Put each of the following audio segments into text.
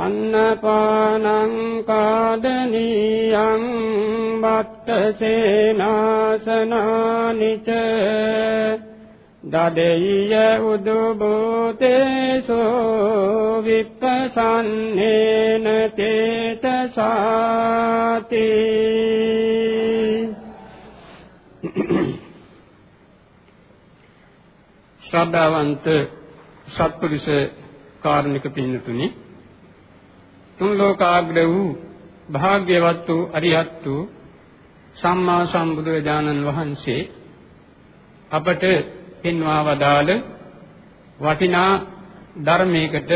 අන්නපානං කාදනීයං බත්තසේනාසනානිච දදෙය්‍ය උදුබෝතේසෝ විප්පසන්නේන තේතසාති ශ්‍රද්ධාවන්ත සත්පුරුෂ කාරුණික පින්නතුනි තුන් ලෝකාග්‍ර වූ භාග්‍යවත් වූ අරිහත් වූ සම්මා සම්බුදුරජාණන් වහන්සේ අපට පෙන්වා වදාළ වටිනා ධර්මයකට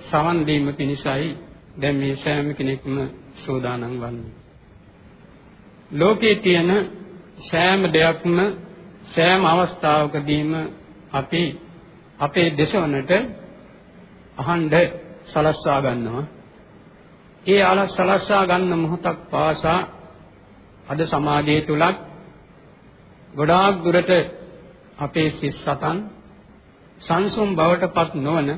සවන් දීම පිණිසයි දැන් මේ සෑම කෙනෙක්ම සෝදානම් වන්නේ. ලෝකයේ තියෙන සෑම දෙයක්ම සෑම අවස්ථාවකදීම අපි අපේ දේශවනට අහඬ සලස්වා ගන්නවා. ඒ ආල සලස්වා ගන්න මොහොතක් පාසා අද සමාජය තුලත් ගොඩාක් දුරට අපේ සිස් සතන් සංසුම් බවටපත් නොවන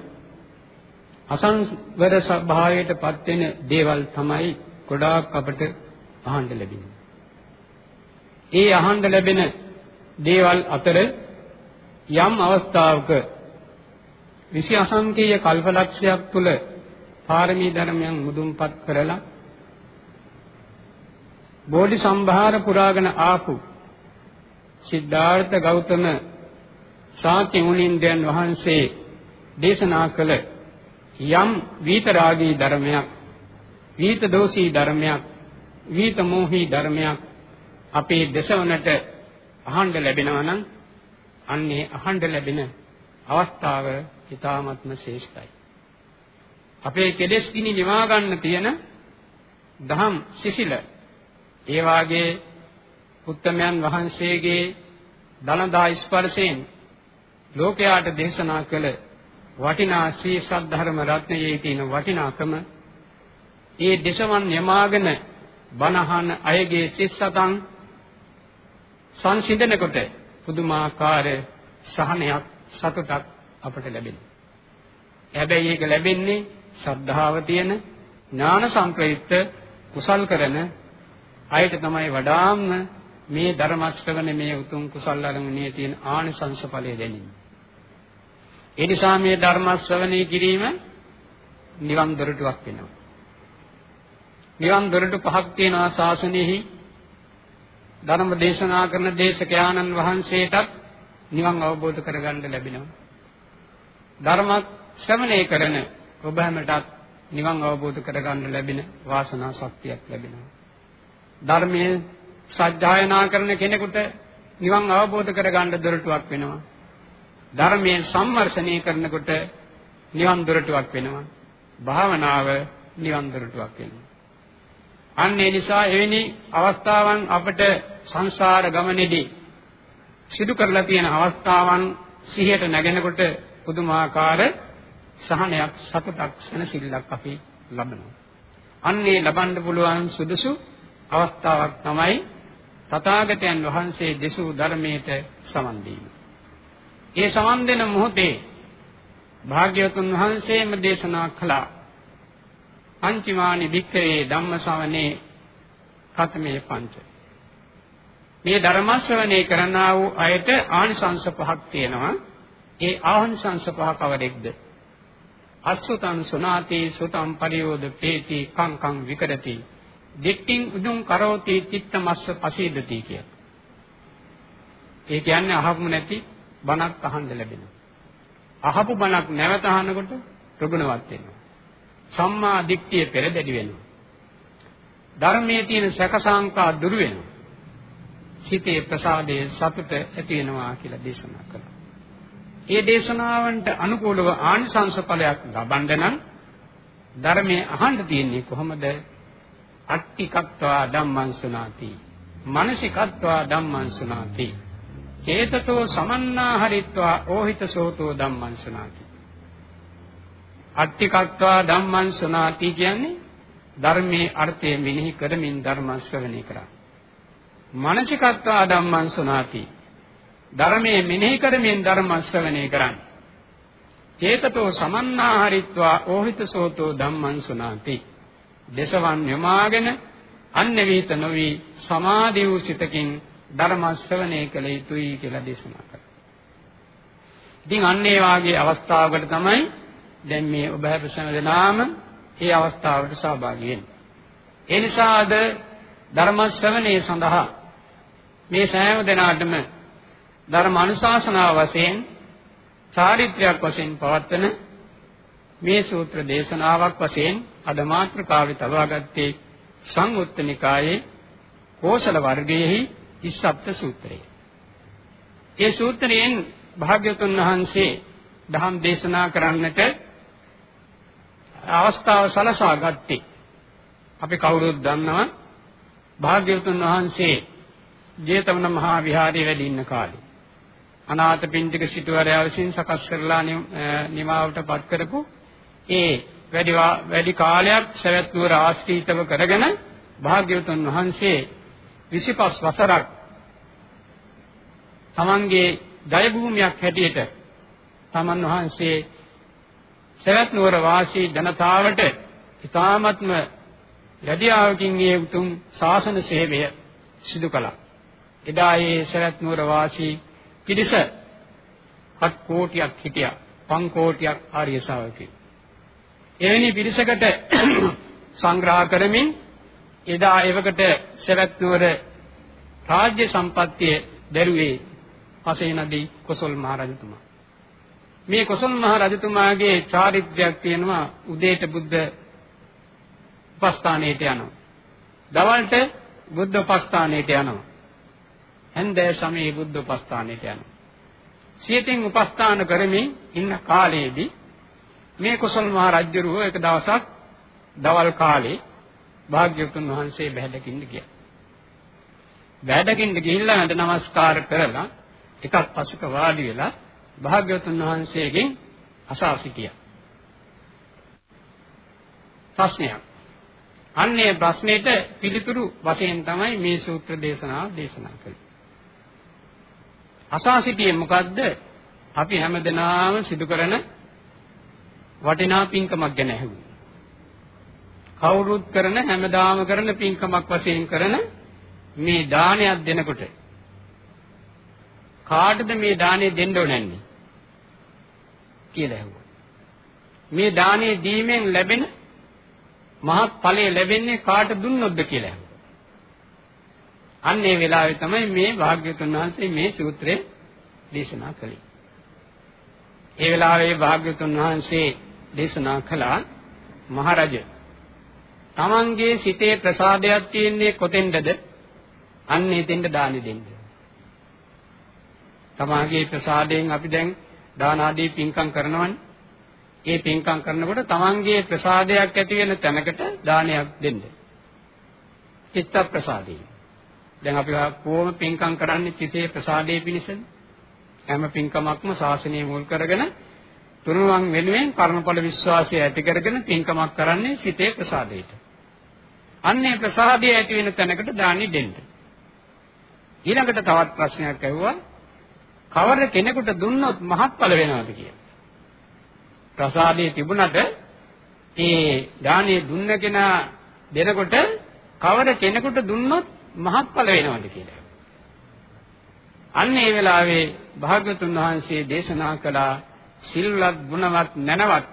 අසංවර ස්වභාවයටපත් වෙන දේවල් තමයි ගොඩාක් අපට අහන්න ලැබෙන්නේ. ඒ අහන්න ලැබෙන දේවල් අතර යම් අවස්ථාවක විසි අසංකේය කල්පලක්ෂයක් තුල පාරමී ධර්මයන් මුදුන්පත් කරලා බෝධි සම්භාර පුරාගෙන ආපු සිද්ධාර්ථ ගෞතම ශාක්‍ය මුනින්දයන් වහන්සේ දේශනා කළ යම් විතරාගී ධර්මයක් විත දෝෂී ධර්මයක් විත මොහී ධර්මයක් අපේ දසවනට අහන්න ලැබෙනවා නම් අන්නේ අහන්න ලැබෙන අවස්ථාව ඊ타ත්ම ශ්‍රේෂ්ඨයි. අපේ කෙලෙස් කිනි නිවා ගන්න තියෙන දහම් සිසිල ඒ වාගේ උත්තමයන් වහන්සේගේ දනදා ස්පර්ශයෙන් ලෝකයාට දේශනා කළ වටිනා ශ්‍රී සද්ධර්ම රත්නයේ තියෙන වටිනාකම ඒ දේශවන් යමාගෙන බණහන අයගේ සිස්සතන් සංසිඳනකොට පුදුමාකාර සහනයක් සතුටක් අපට ලැබෙනවා. හැබැයි ඒක ලැබෙන්නේ ශ්‍රද්ධාව තියෙන ඥාන සංප්‍රයුක්ත කුසල් කරන අයට තමයි වඩාම මේ ධර්ම ශ්‍රවණ මේ උතුම් කුසල් අරමුණේ තියෙන ආනිසංස ඵලය දැනෙන්නේ. ඒ නිසා මේ ධර්ම ශ්‍රවණය කිරීම නිවන් දොරටුවක් වෙනවා. නිවන් දොරටු පහක් තියෙනවා ශාසනයෙහි ධර්ම දේශනා කරන දේශකයාණන් වහන්සේටත් නිවන් අවබෝධ කරගන්න ලැබෙනවා. ධර්ම ශ්‍රවණය කරන ඔබ හැමටත් නිවන් අවබෝධ කරගන්න ලැබෙන වාසනා ශක්තියක් ලැබෙනවා. ධර්මයේ සත්‍යයනා කරන කෙනෙකුට නිවන් අවබෝධ කරගන්න දොරටුවක් වෙනවා. ධර්මයේ සම්මර්ෂණය කරනකොට නිවන් දොරටුවක් වෙනවා. භාවනාව නිවන් දොරටුවක් වෙනවා. අන්න ඒ නිසා එවැනි අවස්ථාවන් අපට සංසාර ගමනේදී සිදු කරලා තියෙන අවස්ථාවන් සිහියට නැගෙනකොට පුදුමාකාර සහනයක් සතුටක් සැනසෙල්ලක් අපි ලබනවා. අන්නේ ලබන්න පුළුවන් සුදුසු අවස්ථාවක් තමයි තථාගතයන් වහන්සේ දෙසූ ධර්මයට සමන් දීම. ඒ සමන් දෙන මොහොතේ භාග්‍යවතුන් වහන්සේම දේශනා කළා පංචමානි වික්‍රේ ධම්මසවනේ කතමේ පංච. මේ ධර්ම ශ්‍රවණය කරනා වූ අයට ආනිසංස පහක් තියෙනවා. ඒ ආනිසංස පහ කවරෙක්ද? අසුතං සුනාති සුතං පරියෝද පේති කං කං විකරති දික්ටිං උදුං කරෝති චිත්තමස්ස පසීදති කිය. ඒ කියන්නේ අහපු නැති බණක් අහන්න ලැබෙනවා. අහපු බණක් නැවත අහනකොට ප්‍රගුණවත් වෙනවා. සම්මා දිට්ඨිය පෙරදැඩි වෙනවා. ධර්මයේ තියෙන සැකසාංකා දුරු වෙනවා. සිතේ ප්‍රසාදයේ සතුට ඇති වෙනවා කියලා දේශනා කළා. ඒ දේශනාවන්ට අනුකූලව ආනිසංස ඵලයක් ලබන්න නම් ධර්මයේ අහන්න තියෙන්නේ කොහොමද? අට්ටිකත්වා ධම්මං සුනාති. මානසිකත්වා ධම්මං සුනාති. චේතසෝ සමන්නා හරිත්වා ඕහිතසෝතෝ ධම්මං සුනාති. අට්ටිකත්වා ධම්මං සුනාති කියන්නේ ධර්මයේ අර්ථය මෙනෙහි කරමින් ධර්ම ශ්‍රවණය කරා. මානසිකත්වා ධම්මං සුනාති. ධර්මයේ මෙනෙහි කරමින් ධර්ම ශ්‍රවණය කරන්නේ. චේතතෝ සමන්නාහරිත්වා ඕහිතසෝතෝ ධම්මං සුනාති. දසවන් යමාගෙන අන්න වේත නොවි සමාධි වූ සිතකින් ධර්ම ශ්‍රවණය කළ යුතුයි කියලා දේශනා කරා. ඉතින් අන්න ඒ වාගේ අවස්ථාවකට තමයි දැන් මේ ඔබ හැම දෙනාම ඒ අවස්ථාවට සහභාගී වෙන්නේ. ඒ නිසා අද ධර්ම ශ්‍රවණයේ සඳහා මේ සෑම දිනාටම ධර්ම අනුශාසනාව වශයෙන් චාරිත්‍රාක් වශයෙන් පවත්වන මේ සූත්‍ර දේශනාවක් වශයෙන් අද මාත්‍රකාවේ තබාගත්තේ සංයුත්ත නිකායේ කෝසල වර්ගයේහි ඉස්සප්ත සූත්‍රය. ඒ සූත්‍රයෙන් භාග්‍යතුන් වහන්සේ දහම් දේශනා කරන්නට අවස්ථාව සලසා ගත්තේ අපි කවුරුත් දන්නවා භාග්‍යවතුන් වහන්සේ ජේතවන මහා විහාරයේ වැඩ ඉන්න කාලේ අනාථපිණ්ඩික සිටුවරයා විසින් සකස් කරලා නිමාවටපත් කරපු ඒ වැඩි වැඩි කාලයක් සවැත් නුවර ආශ්‍රිතව කරගෙන භාග්‍යවතුන් වහන්සේ 25 වසරක් තමන්ගේ ජය භූමියක් හැටියට තමන් වහන්සේ සවැත් නුවර වාසී ජනතාවට ඉතාමත්ම රැදියාවකින් මේ උතුම් ශාසන සේවය සිදු කළා. එදා ඒ සවැත් නුවර වාසී පිරිස හත් කෝටියක් හිටියා. පන් කෝටියක් ආර්ය ශාවකයෝ. එවැනි පිරිසකට සංග්‍රහ කරමින් එදා එවකට සවැත් නුවර රාජ්‍ය සම්පත්තිය දැරුවේ පසේනදී කොසල් මහ රජතුමා. මේ කොසල් මහ රජතුමාගේ චාරිත්‍රයක් තියෙනවා උදේට බුද්ධ උපස්ථානයට යනවා. දවල්ට බුද්ධ උපස්ථානයට යනවා. හැන්දෑ සමයේ බුද්ධ උපස්ථානයට යනවා. සියතින් උපස්ථාන කරමින් ඉන්න කාලයේදී මේ කොසල් මහ රජුරුව එක දවසක් දවල් කාලේ භාග්‍යවතුන් වහන්සේ බැහැදකින්න ගියා. බැහැදකින්න ගිහිල්ලා හඳ නමස්කාර කරලා එකක් පසුක වාඩි වෙලා භාග්‍යවතුන් වහන්සේගෙන් අසා සිටියා. ප්‍රශ්නයක්. අන්නේ ප්‍රශ්නෙට පිළිතුරු වශයෙන් තමයි මේ සූත්‍ර දේශනාව දේශනා කළේ. අසා සිටියේ මොකද්ද? අපි හැමදෙනාම සිදු කරන වටිනා පින්කමක් ගැන ඇහුවා. කවුරුත් කරන හැමදාම කරන පින්කමක් වශයෙන් කරන මේ දානයක් දෙනකොට කාටද මේ දාණය දෙන්න ඕනන්නේ කියලා ඇහුවා. මේ දාණය දීමෙන් ලැබෙන මහත් ඵලය ලැබෙන්නේ කාට දුන්නොත්ද කියලා ඇහුවා. අන්න ඒ වෙලාවේ තමයි මේ භාග්‍යවතුන් වහන්සේ මේ සූත්‍රය දේශනා කළේ. ඒ වෙලාවේ භාග්‍යවතුන් වහන්සේ දේශනා කළා මහරජ තමන්ගේ සිතේ ප්‍රසාදයක් තියෙන්නේ කොතෙන්ද? අන්න එතෙන්ද දානි දෙන්න. තමාගේ ප්‍රසාදයෙන් අපි දැන් දාන ආදී පින්කම් කරනවනේ. ඒ පින්කම් කරනකොට තමන්ගේ ප්‍රසාදයක් ඇති වෙන තැනකට දානයක් දෙන්න. චිත්ත ප්‍රසාදේ. දැන් අපි කොහොම පින්කම් කරන්නේ චිතේ ප්‍රසාදේ පිණිසද? හැම පින්කමක්ම ශාසනය මුල් කරගෙන තුනුවන් වෙනුවෙන් කර්මඵල විශ්වාසය ඇති කරගෙන පින්කමක් කරන්නේ සිතේ ප්‍රසාදයට. අන්නේ ප්‍රසාදය ඇති වෙන තැනකට දානි දෙන්න. ඊළඟට තවත් ප්‍රශ්නයක් ඇහුවා කවර කෙනෙකුට දුන්නොත් මහත්ඵල වෙනවද කියලා. ප්‍රසාදයේ තිබුණට ඒ දානේ දුන්න කෙනා දෙනකොට කවර කෙනෙකුට දුන්නොත් මහත්ඵල වෙනවද කියලා. අන්න ඒ වෙලාවේ භාග්‍යතුන් වහන්සේ දේශනා කළා සිල්වත් ගුණවත් නැනවත්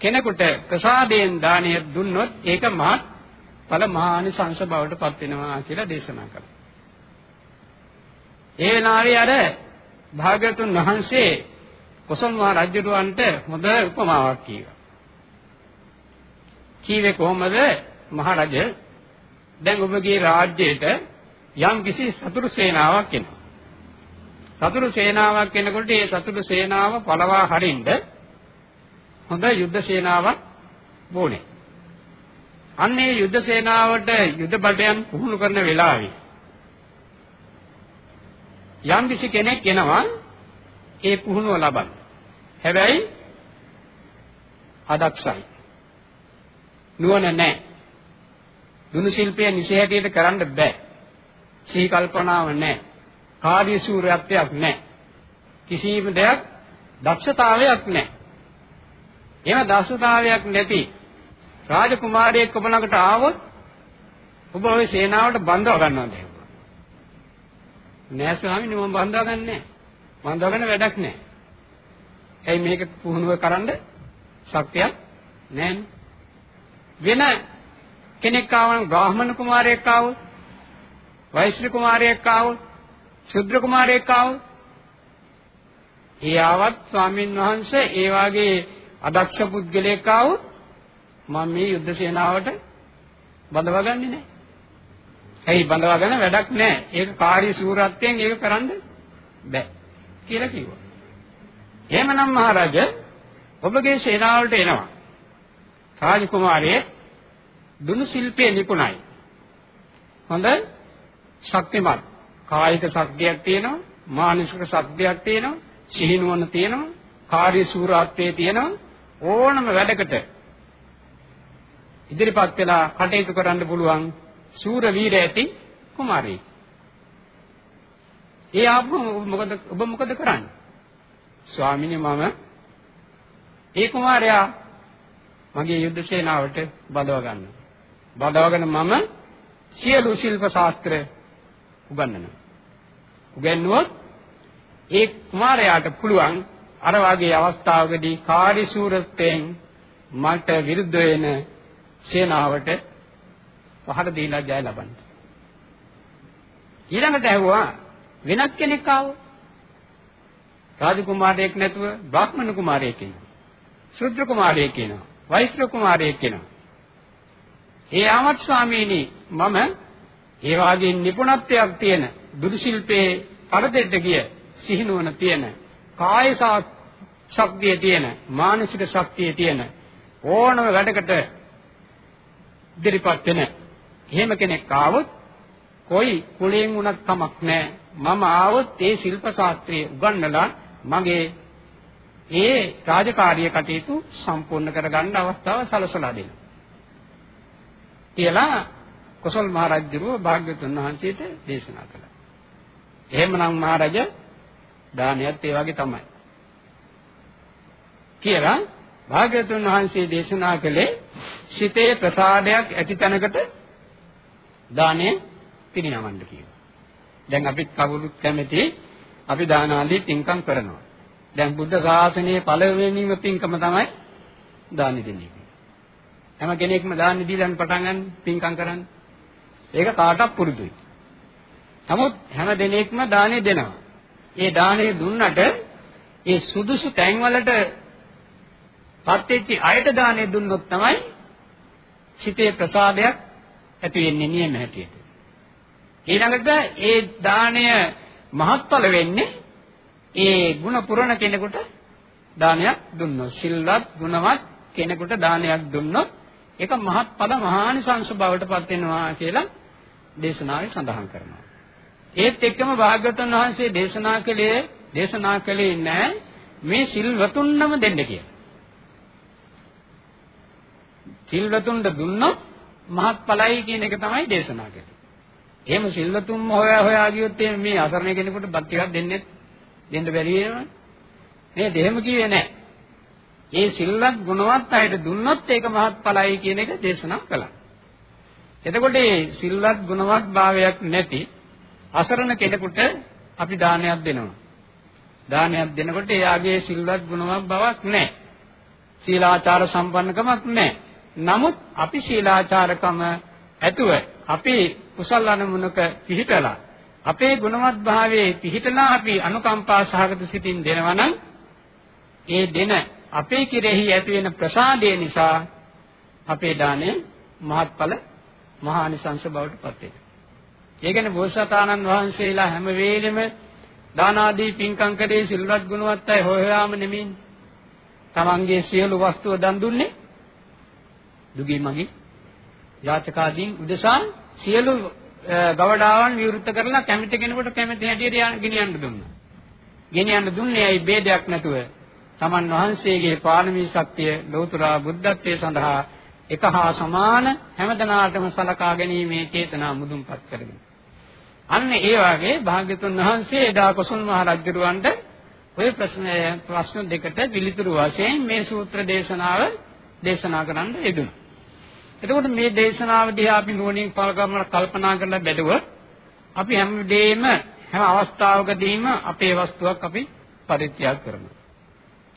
කෙනෙකුට ප්‍රසාදයෙන් දානය දුන්නොත් ඒක මහත් ඵල මහානිසංස බවට පත් වෙනවා කියලා දේශනා කළා. ඒ වෙනාවේ අර භාග්‍යතුන් වහන්සේ කොසල් මහ රජුරවන්ට හොඳ උපමාවක් කීවා. කීවේ කොහොමද මහරජ දැන් ඔබගේ රාජ්‍යයට යම් කිසි සතුරු සේනාවක් එනවා. සතුරු සේනාවක් එනකොට ඒ සතුරු සේනාව පළවා හරින්න හොඳ යුද්ධ සේනාවක් ඕනේ. අන්නේ යුද්ධ සේනාවට යුද බඩයන් පුහුණු කරන වෙලාවේ යම් කිසි කෙනෙක් එනවා ඒ පුහුණුව ලබන්න. හැබැයි අදක්ෂයි. නුවණ නැහැ. දුනු ශිල්පය නිසි හැටියට කරන්න බෑ. සිහි කල්පනාව නැහැ. කාර්ය ශූරත්වයක් නැහැ. කිසිම දෙයක් දක්ෂතාවයක් නැහැ. එහෙම දක්ෂතාවයක් නැති රාජකුමාරයෙක් ඔබ ළඟට ආවොත් ඔබ ওই සේනාවට බඳව ගන්නවද නෑ ස්වාමීනි මම බඳව ගන්නෑ. බඳව ගන්න වැඩක් නෑ. ඇයි මේක පුහුණුව කරන්න ශක්තියක් නෑනේ. වෙන කෙනෙක් ආවම බ්‍රාහ්මණ කුමාරයෙක් ආවොත් වෛශ්‍ය කුමාරයෙක් ආවොත් ශුද්‍ර කුමාරයෙක් ආවොත් ඒ ආවත් ස්වාමින් වහන්සේ ඒ වාගේ අදක්ෂ පුද්ගලයෙක් ආවොත් මම මේ යුද්ධ සේනාවට බඳවගන්නේ නැහැ. ඇයි බඳවගන්න වැඩක් නැහැ. ඒක කාර්ය සූරත්වයෙන් ඒක කරන්න බෑ කියලා කිව්වා. එහෙමනම් මහරජ ඔබගේ සේනාවට එනවා. රාජකුමාරයේ දුනු ශිල්පයේ නිපුණයි. හොඳ ශක්තිමත් කායික ශක්තියක් තියෙනවා, මානසික ශක්තියක් තියෙනවා, සිහිනුවන තියෙනවා, කාර්ය සූරත්වයේ තියෙනවා ඕනම වැඩකට ඉදිරිපත් වෙලා කටයුතු කරන්න පුළුවන් සූර වීර ඇති කුමාරයෙක්. ඒ ආපහු මොකද ඔබ මොකද කරන්නේ? ස්වාමීනි මම ඒ කුමාරයා මගේ යුද්ධ සේනාවට බදව ගන්නවා. බදවගෙන මම සියලු ශිල්ප ශාස්ත්‍ර උගන්වනවා. උගන්වුවොත් ඒ කුමාරයාට පුළුවන් අර වගේ අවස්ථාවකදී කාර්යශූරත්වයෙන් මට විරුද්ධ වෙන සේනාවට පහර දීලා ජය ලබන්න. ඊළඟට ඇහුවා වෙනත් කෙනෙක් ආවෝ. රාජකුමාරයෙක් නැතුව බ්‍රාහ්මණ කුමාරයෙක් ඉන්නවා. ශුද්‍ර කුමාරයෙක් ඉන්නවා. වෛශ්‍ය කුමාරයෙක් ඉන්නවා. ඒ ආමත් ස්වාමීනි මම ඒ වාගේ නිපුණත්වයක් තියෙන දුරු ශිල්පයේ පරදෙඩ ගිය සිහිනුවන තියෙන කාය ශක්තිය තියෙන මානසික ශක්තිය තියෙන ඕනම වැඩකට ඉදිරිපත් වෙන එහෙම කෙනෙක් ආවොත් කොයි කුලයෙන් වුණත් කමක් නැහැ. මම ආවොත් ඒ ශිල්ප ශාස්ත්‍රයේ උගන්වලා මගේ ඒ රාජකාරීය කටයුතු සම්පූර්ණ කරගන්න අවස්ථාව සලසලා දෙනවා. කියලා කොසල් මහරජුරුව භාග්‍යතුන් වහන්සේට දේශනා කළා. එහෙමනම් මහරජ දානයත් ඒ වගේ තමයි. කියලා භාග්‍යතුන් වහන්සේ දේශනා කළේ සිතේ ප්‍රසාදයක් ඇති තැනකට දානය පිරිනවන්න කියනවා. දැන් අපිත් කවුරුත් කැමති අපි දාන ආදී පින්කම් කරනවා. දැන් බුද්ධ ශාසනයේ පළවෙනිම පින්කම තමයි දාන දෙන්නේ. හැම කෙනෙක්ම දාන දීලා පටන් ගන්න පින්කම් කරන්න. ඒක කාටවත් පුරුදුයි. නමුත් හැම දෙනෙක්ම දානෙ දෙනවා. ඒ දානෙ දුන්නට ඒ සුදුසු තැන්වලට පත්වෙච්ච අයට දානෙ දුන්නොත් තමයි සිතේ ප්‍රසාදයක් ඇති වෙන්නේ නියම හැටියට. ඊළඟට ඒ දාණය මහත්ඵල වෙන්නේ ඒ ಗುಣ පුරණ කෙනෙකුට දානයක් දුන්නොත් සිල්වත් ගුණවත් කෙනෙකුට දානයක් දුන්නොත් ඒක මහත්ඵල මහානිසංස බවට පත් වෙනවා කියලා දේශනාවේ සඳහන් කරනවා. ඒත් එක්කම භාග්‍යවතුන් වහන්සේ දේශනා කළේ දේශනා කළේ නැහැ මේ සිල්වතුන්නම දෙන්න කියලා. සිල්වතුන්ට දුන්නොත් මහත්ඵලයි කියන එක තමයි දේශනා කළේ. එහෙම සිල්වතුන්ම හොයා හොයා ගියොත් මේ අසරණ කෙනෙකුට බත් ටිකක් දෙන්නේ දෙන්න බැරි වෙනවනේ. නේද? එහෙම කිව්වේ නැහැ. ඒ සිල්වත් ගුණවත් අයට දුන්නොත් ඒක මහත්ඵලයි කියන එක දේශනා කළා. එතකොට මේ සිල්වත් ගුණවත් භාවයක් නැති අසරණ කෙනෙකුට අපි දානයක් දෙනවා. දානයක් දෙනකොට එයාගේ සිල්වත් ගුණවත් බවක් නැහැ. සීලාචාර සම්පන්නකමක් නැහැ. නමුත් අපි සීලාචාරකම ඇතුව අපි කුසල අනුමුණක පිහිටලා අපේ ගුණවත් භාවයේ පිහිටලා අපි අනුකම්පා සහගත සිතින් දෙනවා නම් ඒ දෙන අපේ කෙරෙහි ඇති වෙන ප්‍රසාදය නිසා අපේ දාණය මහත්ඵල මහානිසංස බවට පත් වෙනවා. ඒ කියන්නේ බෝසතාණන් වහන්සේලා හැම වෙලෙම දාන ආදී පින්කම් කරේ සිල්වත් ගුණවත් අය හොයාම නෙමෙයි. තමන්ගේ සියලු වස්තුව දන් දුන්නේ දුගී මගේ යාචකාදීන් උදෙසා සියලු ගවඩාවන් විවෘත කරලා කැමති කෙනෙකුට කැමති හැටියට ගෙනියන්න දුන්නා. ගෙනියන්න දුන්නේ ඇයි ભેදයක් නැතුව තමන් වහන්සේගේ පාරමී ශක්තිය ලෞතර බුද්ධත්වයේ සඳහා එක හා සමාන හැමදෙනාටම සලකා ගැනීමේ චේතනා මුදුන්පත් කරගෙන. අන්න ඒ වාගේ භාග්‍යතුන් වහන්සේ එදා කොසල් මහ රජුරවන්ට ওই ප්‍රශ්න ප්‍රශ්න දෙකට පිළිතුරු වශයෙන් මේ සූත්‍ර දේශනාව දේශනා කරන්න යෙදුණා. එතකොට මේ දේශනාව දිහා අපි නුවණින් කල්පනා කරලා බැලුවොත් අපි හැම වෙලේම හැම අවස්ථාවකදීම අපේ වස්තුවක් අපි පරිත්‍යාග කරනවා.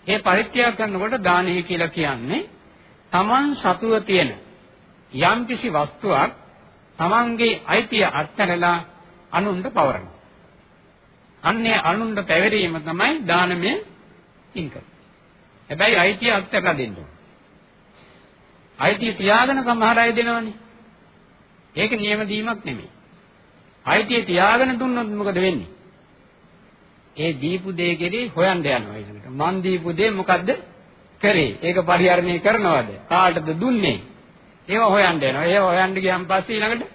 ඒ පරිත්‍යාග කරනකොට දානය කියලා කියන්නේ Taman සතුව තියෙන යම්කිසි වස්තුවක් Tamanගේ අයිතිය අත්හැරලා අනුන්ට පවරනවා. අන්නේ අනුන්ට පැවරීම තමයි දානමය ඉන්කම්. හැබැයි අයිතිය අත්හැරලා දෙන්න ඕන. අයිතිය තියාගෙන සමහර අය දෙනවනේ. ඒක නියම දීමක් නෙමෙයි. අයිතිය තියාගෙන දුන්නොත් මොකද වෙන්නේ? ඒ දීපු දේ කෙරේ හොයන්න යනවා ඊළඟට. මන් දීපු දේ මොකද්ද කරේ? ඒක පරිහරණය කරනවද? කාටද දුන්නේ? ඒව හොයන්න යනවා. ඒව හොයන්න ගියන් පස්සේ ඊළඟට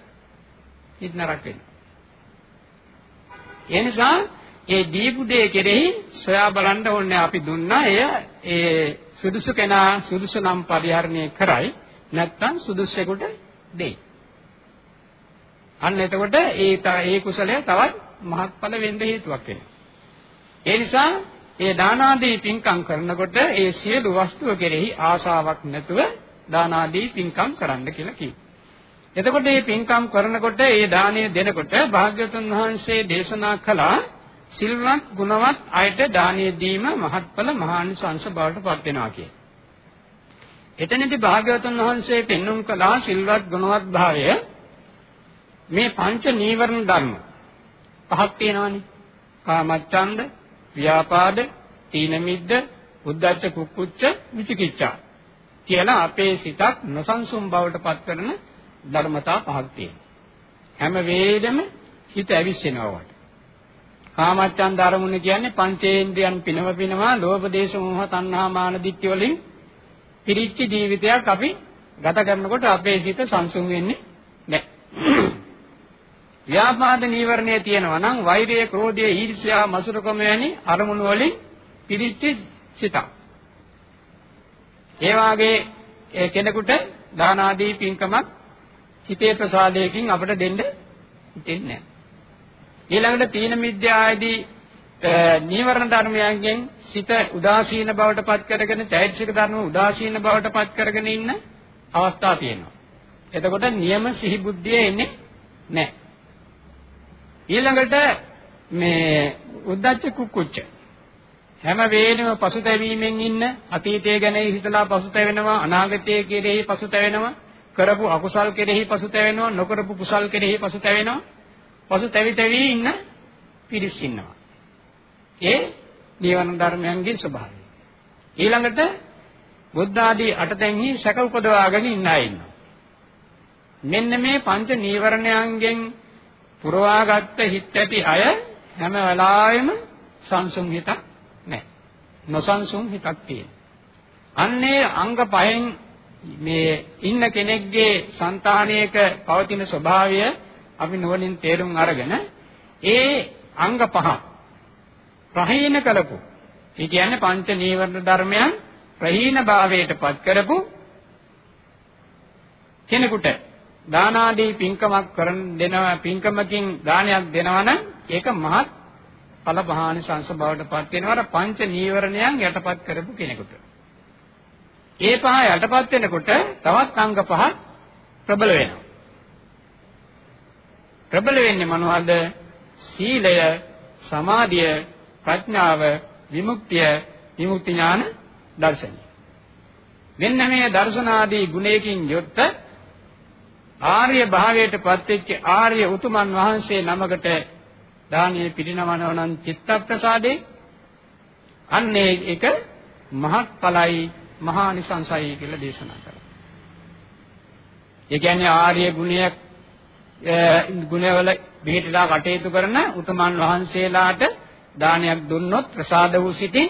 හිත නරක වෙනවා. ඒ නිසා ඒ දීපු දේ කෙරෙහි සොයා බලන්න ඕනේ අපි දුන්නා එය ඒ සුදුසු කෙනා සුදුසු නම් පරිහරණය කරයි නැත්නම් සුදුස්සෙකුට දෙයි. අන්න එතකොට ඒ ඒ කුසලය තවත් මහත්ඵල වෙන්න හේතුවක් වෙනවා. ඒ නිසා ඒ දානාදී පින්කම් කරනකොට ඒ සියලු වස්තුව කෙරෙහි ආශාවක් නැතුව දානාදී පින්කම් කරන්න කියලා කියනවා. එතකොට මේ පින්කම් කරනකොට ඒ දාණය දෙනකොට භාග්‍යවතුන් වහන්සේ දේශනා කළා සිල්වත් ගුණවත් අයට දානය දීම මහත්ඵල මහානිසංස බවට පත් වෙනවා කිය. එතනදී භාග්‍යවතුන් වහන්සේ පෙන්눔 කළා සිල්වත් ගුණවත් භාවය මේ පංච නීවරණ ධර්ම පහක් තියෙනවානේ. කාමච්ඡන්ද, ව්‍යාපාද, තීන මිද්ද, උද්ධච්ච කුක්කුච්ච, විචිකිච්ඡා කියලා අපේ සිතක් නොසන්සුන් බවට පත් කරන ධර්මතා පහක් තියෙනවා. හැම වෙලෙම හිත ඇවිස්සෙනවා වට. කාමච්ඡන්ද අරමුණ කියන්නේ පංචේන්ද්‍රයන් පිනව පිනවා ලෝභ දේශ මොහ තණ්හා මාන දිට්ඨි වලින් පිරිච්ච ජීවිතයක් අපි ගත කරනකොට අපේ සිත සංසුන් වෙන්නේ නැහැ. ව්‍යාපාද නීවරණය තියෙනවා නම් වෛරය, ක්‍රෝධය, ඊර්ෂ්‍යා, මසුරුකම වැනි අරමුණු වලින් පිරිච්ච සිතක්. ඒ වාගේ කෙනෙකුට දාන ආදී පින්කමක් හිතේ ප්‍රසාදයකින් අපිට දෙන්න හිතෙන්නේ නැහැ. ඊළඟට තීන මිද්‍යා ආදී නීවරණ ධර්මයන්ගෙන් සිත උදාසීන බවට පත් කරගෙන චෛතසික ධර්ම උදාසීන බවට පත් කරගෙන ඉන්න අවස්ථා තියෙනවා. එතකොට නියම සිහි බුද්ධිය එන්නේ නැහැ. ඊළඟට මේ උද්දච්ච කුක්කුච්ච. හැම වෙලෙම පසුතැවීමෙන් ඉන්න අතීතය ගැන හිතලා පසුතැවෙනවා අනාගතය කෙරෙහි පසුතැවෙනවා කරපු අකුසල් කෙරෙහි පසුතැවෙනවා නොකරපු කුසල් කෙරෙහි පසුතැවෙනවා. පසුතැවි තැවි ඉන්න පිරිස් ඉන්නවා. ඒ නිවන ධර්මයන්ගේ ස්වභාවය. ඊළඟට බුද්ධ ආදී අටතැන්හි සැක උපදවාගෙන ඉන්න අය ඉන්නවා. මෙන්න මේ පංච නීවරණයන්ගෙන් පුරවාගත්ත හිත් ඇති අය හැම වෙලාවෙම සංසුන් හිතක් නැහැ. නොසන්සුන් හිතක් තියෙන. අන්නේ අංග පහෙන් මේ ඉන්න කෙනෙක්ගේ సంతානයක පවතින ස්වභාවය අපි නුවණින් තේරුම් අරගෙන ඒ අංග පහ ප්‍රහීන කරපු ඒ කියන්නේ පංච නීවරණ ධර්මයන් ප්‍රහීන භාවයට පත් කරපු කෙනෙකුට දාන ආදී පින්කමක් කරන දෙනවා පින්කමකින් දානයක් දෙනවා නම් ඒක මහත් ඵල බහානි සංස බවට පත් වෙනවා පංච නීවරණයන් යටපත් කරපු කෙනෙකුට. ඒ පහ යටපත් වෙනකොට තවත් අංග පහ ප්‍රබල වෙනවා. ප්‍රබල වෙන්නේ මොනවද? සීලය, සමාධිය, ප්‍රඥාව, විමුක්තිය, විමුක්ති ඥාන, දර්ශනය. මෙන්න මේ දර්ශනාදී ගුණයකින් යුක්ත ආර්ය භාවයට පත්වෙච්ච ආර්ය උතුමන් වහන්සේ නමකට දානීය පිරිනමනව නම් චිත්ත ප්‍රසාදේ අන්නේ ඒක මහත්ඵලයි මහා නිසංසයි කියලා දේශනා කරා. ඒ කියන්නේ ආර්ය ගුණයක් ගුණවල පිළිටලා කටයුතු කරන උතුමන් වහන්සේලාට දානයක් දුන්නොත් ප්‍රසාද වූ සිටින්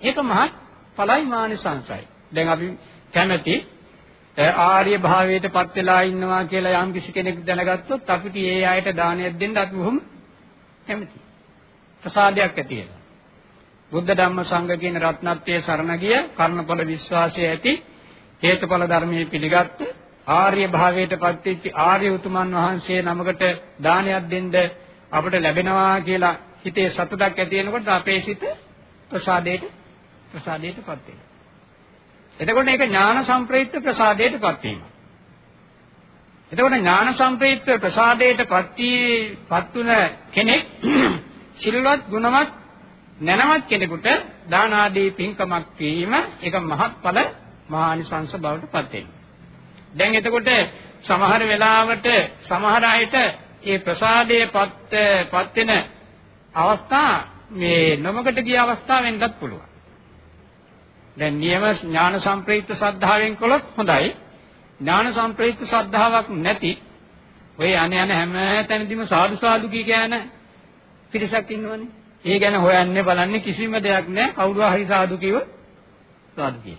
ඒක මහත් ඵලයි මානිසංසයි. දැන් අපි කැමැති ආර්ය භාවයටපත් වෙලා ඉන්නවා කියලා යම් කිසි කෙනෙක් දැනගත්තොත් අපිට ඒ අයට දානයක් දෙන්න අපි බොහොම කැමැතියි. ප්‍රසාදයක් ඇති වෙනවා. බුද්ධ ධම්ම සංඝ කියන රත්නත්‍රයේ සරණ ගිය කර්ණඵල විශ්වාසය ඇති හේතුඵල ධර්මයේ පිළිගත් ආර්ය භාවයටපත් වෙච්ච ආර්ය උතුමන් වහන්සේ නමකට දානයක් දෙන්න අපිට ලැබෙනවා කියලා හිතේ සතුටක් ඇති වෙනකොට අපේ සිත ප්‍රසාදයට ප්‍රසාදයටපත් වෙනවා. එතකොට ඒක ඥාන සම්ප්‍රයුක්ත ප්‍රසාදයටපත් වීම. එතකොට ඥාන සම්ප්‍රයුක්ත ප්‍රසාදයටපත් පත් වුණ කෙනෙක් සිල්වත් ගුණවත් නැනවත් කෙනෙකුට දාන ආදී පින්කමක් වීම ඒක මහත්ඵල මහානිසංස බවට පත් වෙනවා. දැන් එතකොට සමහර වෙලාවට සමහර අයට ඒ ප්‍රසාදයේ පත් පත් වෙන අවස්ථා මේ නොමකට ගිය අවස්ථා වෙන්නත් පුළුවන්. දැන් නියම ඥාන සම්ප්‍රයුක්ත ශ්‍රද්ධාවෙන් කළොත් හොඳයි. ඥාන සම්ප්‍රයුක්ත ශ්‍රද්ධාවක් නැති ඔය අනේ යන හැම තැනදීම සාදු සාදු කී කියන පිරිසක් ඉන්නවනේ. ඒ ගැන හොයන්නේ බලන්නේ කිසිම දෙයක් නැහැ. කවුරු හරි සාදු කිව්ව සාදු කිය.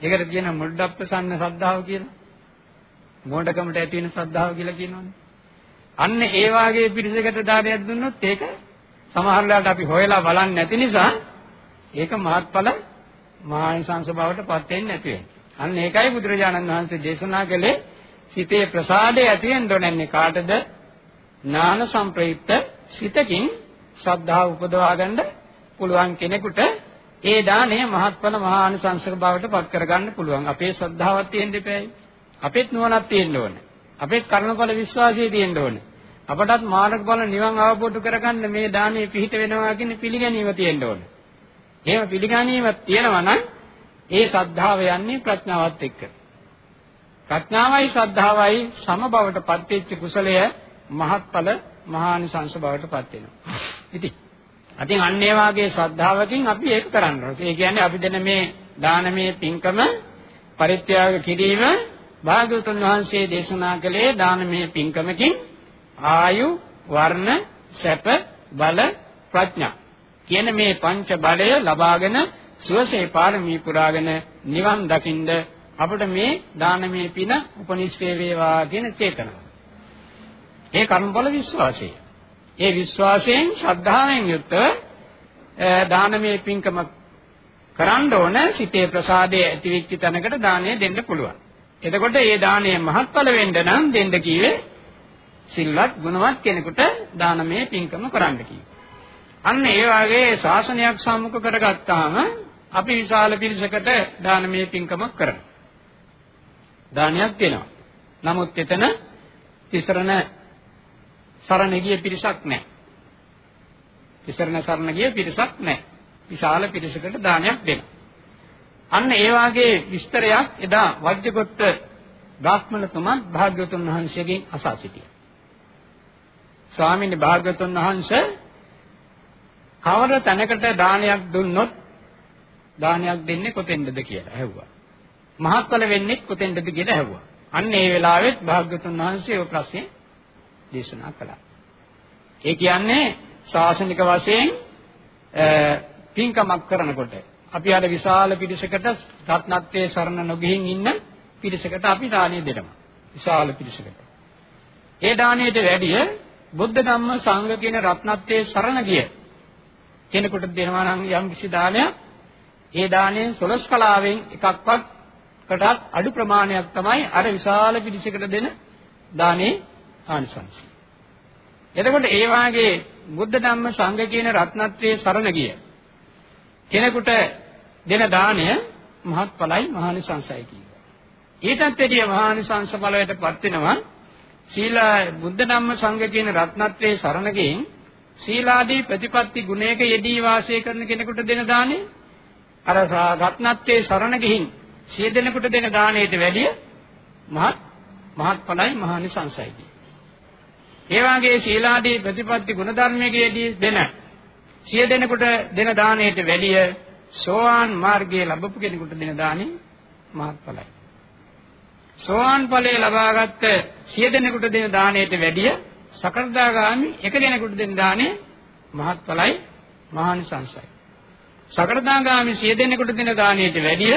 ඒකට කියන මුඩ්ඩප්පසන්න ශ්‍රද්ධාව කියලා. මොඩකමට ඇති වෙන ශ්‍රද්ධාව කියලා කියනවනේ. අන්න ඒ වාගේ පිරිසකට දානයක් දුන්නොත් ඒක සමහර වෙලාවට අපි හොයලා බලන්නේ නැති නිසා ඒක මහත්ඵල මහානිසංස බවට පත් වෙන්නේ නැති වෙන්නේ. අන්න ඒකයි බුදුරජාණන් වහන්සේ දේශනා කළේ සිතේ ප්‍රසාදය ඇති වෙන්න ඕනන්නේ කාටද? ඥාන සම්ප්‍රයුක්ත සිතකින් ශ්‍රද්ධාව උපදවා ගන්න පුළුවන් කෙනෙකුට ඒ දාණය මහත්ඵල මහානිසංසක බවට පත් කරගන්න පුළුවන්. අපේ ශ්‍රද්ධාවක් තියෙන්න එපායි. අපෙත් නුවණක් තියෙන්න ඕනේ. අපෙත් කර්මඵල විශ්වාසය තියෙන්න ඕනේ. අපටත් මාර්ගඵල නිවන් අවබෝධ කරගන්න මේ දාණය පිහිට වෙනවා කියන පිළිගැනීම තියෙන්න ඕනේ. එහෙම පිළිගැනීමක් තියෙනවා නම් ඒ ශ්‍රද්ධාව යන්නේ ප්‍රඥාවත් එක්ක. ප්‍රඥාවයි ශ්‍රද්ධාවයි සම බවට පත් වෙච්ච කුසලය මහත්ඵල මහානිසංස බවට පත් වෙනවා. ඉතින් අතින් අන්න ඒ වාගේ ශ්‍රද්ධාවකින් අපි ඒක කරන්න ඕනේ. ඒ කියන්නේ අපි දෙන මේ දානමය පින්කම පරිත්‍යාග කිරීම භාග්‍යවතුන් වහන්සේ දේශනා කළේ දානමය පින්කමකින් ආයු වර්ණ සැප බල ප්‍රඥා කියන මේ පංච බලය ලබාගෙන සුවසේ පාරමී පුරාගෙන නිවන් දකින්ද අපිට මේ දානමය පින උපනිෂ්පේ වේවා කියන චේතනාව. ඒ කර්මඵල විශ්වාසය. ඒ විශ්වාසයෙන් ශ්‍රද්ධාවෙන් යුක්තව දානමය පින්කම කරන්න ඕන සිතේ ප්‍රසාදයේ ඇතිවෙච්ච තැනකට දානය දෙන්න පුළුවන්. එතකොට ඒ දානය මහත්ඵල වෙන්න නම් දෙන්න කීවේ සිල්වත් ගුණවත් කෙනෙකුට දානමය පින්කම කරන්න කීවේ. අන්න ඒ වගේ ශාසනයක් සම්මුඛ කරගත්තාම අපි විශාල පිරිසකට දානමය පින්කමක් කරනවා. දානයක් දෙනවා. නමුත් එතන තිසරණ සරණ ගිය පිරිසක් නැහැ. තිසරණ සරණ ගිය පිරිසක් නැහැ. විශාල පිරිසකට දානයක් දෙනවා. අන්න ඒ වාගේ විස්තරයක් එදා වජ්ජගොත්ත බ්‍රාහ්මණතුමන් භාග්‍යවතුන් වහන්සේගෙන් අසා සිටියා. ස්වාමීන් භාග්‍යවතුන් වහන්සේ කවර තැනකට දානයක් දුන්නොත් දානයක් දෙන්නේ කොතෙන්ද කියලා ඇහුවා. මහත්ඵල වෙන්නේ කොතෙන්ද කියලා ඇහුවා. අන්න ඒ වෙලාවෙත් භාග්‍යවතුන් වහන්සේ ඔය ප්‍රශ්නේ දේශනා කළා. ඒ කියන්නේ ශාසනික වශයෙන් පින්කමක් කරනකොට අපි අර විශාල පිරිසකට රත්නත්‍රයේ සරණ නොගෙහින් ඉන්න පිරිසකට අපි දානය දෙනවා. විශාල පිරිසකට. ඒ දාණයට වැඩිය බුද්ධ ධම්ම සංඝ කියන රත්නත්‍රයේ සරණ ගිය කෙනෙකුට දෙනවා නම් යම් කිසි දානයක් ඒ දාණයෙන් සොලස් කලාවෙන් එකක්වත් කටත් අඩු ප්‍රමාණයක් තමයි අර විශාල පිරිසකට දෙන දානේ ආනිසංසය. එතකොට ඒ වාගේ බුද්ධ ධම්ම සංඝ කියන රත්නත්‍රයේ සරණ ගිය කෙනෙකුට දෙන දාණය මහත්ඵලයි මහානිසංසයි කියනවා. ඊටත් වැඩිය මහානිසංස බලයටපත් වෙනවා සීල බුද්ධ ධම්ම සංඝ කියන රත්නත්‍රයේ සරණ ගින් සීලාදී ප්‍රතිපත්ති ගුණයක යෙදී වාසය කරන කෙනෙකුට දෙන දාණය අර රත්නත්‍රයේ සරණ ගිහින් සිය දෙනෙකුට දෙන දාණයට වැඩිය මහත් මහත්ඵලයි මහානිසංසයි. ඒ වාගේ ශීලාදී ප්‍රතිපත්ති ගුණධර්මයේදී දෙන සිය දෙනෙකුට දෙන දාණයට වැඩිය සෝවාන් මාර්ගයේ ලැබපු කෙනෙකුට දෙන දාණි මහත්ඵලයි. සෝවාන් ඵලයේ ලබාගත් සිය දෙනෙකුට දෙන දාණයට වැඩිය සකෘදාගාමි එක කෙනෙකුට දෙන දාණය මහත්ඵලයි මහානිසංසයි. සකටදාගාමි සිය දෙනෙකුට දෙන දාණයට වැඩිය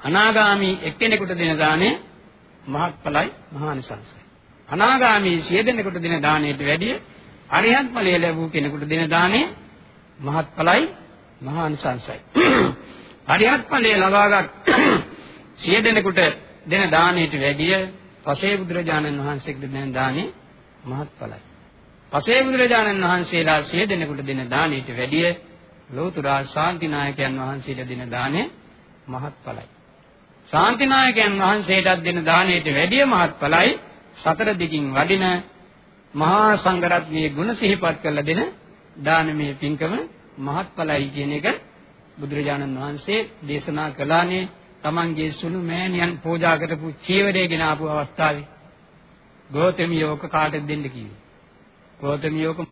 අනාගාමි එක්කෙනෙකුට දෙන දාණය මහත්ඵලයි මහානිසංසයි. අනාගාමි සිය දෙනෙකුට දෙන දාණයට වැඩිය අරිහත් ඵලය ලැබූ කෙනෙකුට දෙන දාණය මහත්ඵලයි මහානිසංසයි. අරිහත් ඵලය ලබාගත් සිය දෙනෙකුට දෙන දාණයට වැඩිය පසේ බුදුරජාණන් වහන්සේට දෙන දාණය මහත්ඵලයි. පසේ බුදුරජාණන් වහන්සේලා සිය දෙනෙකුට දෙන දාණයට වැඩිය ලෝතර ශාන්තිනායකයන් වහන්සේට දෙන දාණය මහත්ඵලයි. ශාන්තිනායකයන් වහන්සේටත් දෙන දාණයට වැඩිය මහත්ඵලයි සතර දිගින් වඩින මහා සංඝරත්නයේ ගුණ සිහිපත් කරලා දෙන දානමය පින්කම මහත්ඵලයි කියන එක බුදුරජාණන් වහන්සේ දේශනා කළානේ තමන්ගේ සුළු මෑණියන් පූජා කරපු චීවරයගෙන ආපු අවස්ථාවේ ගෞතමියෝක කාටද දෙන්න කිව්වේ? ගෞතමියෝක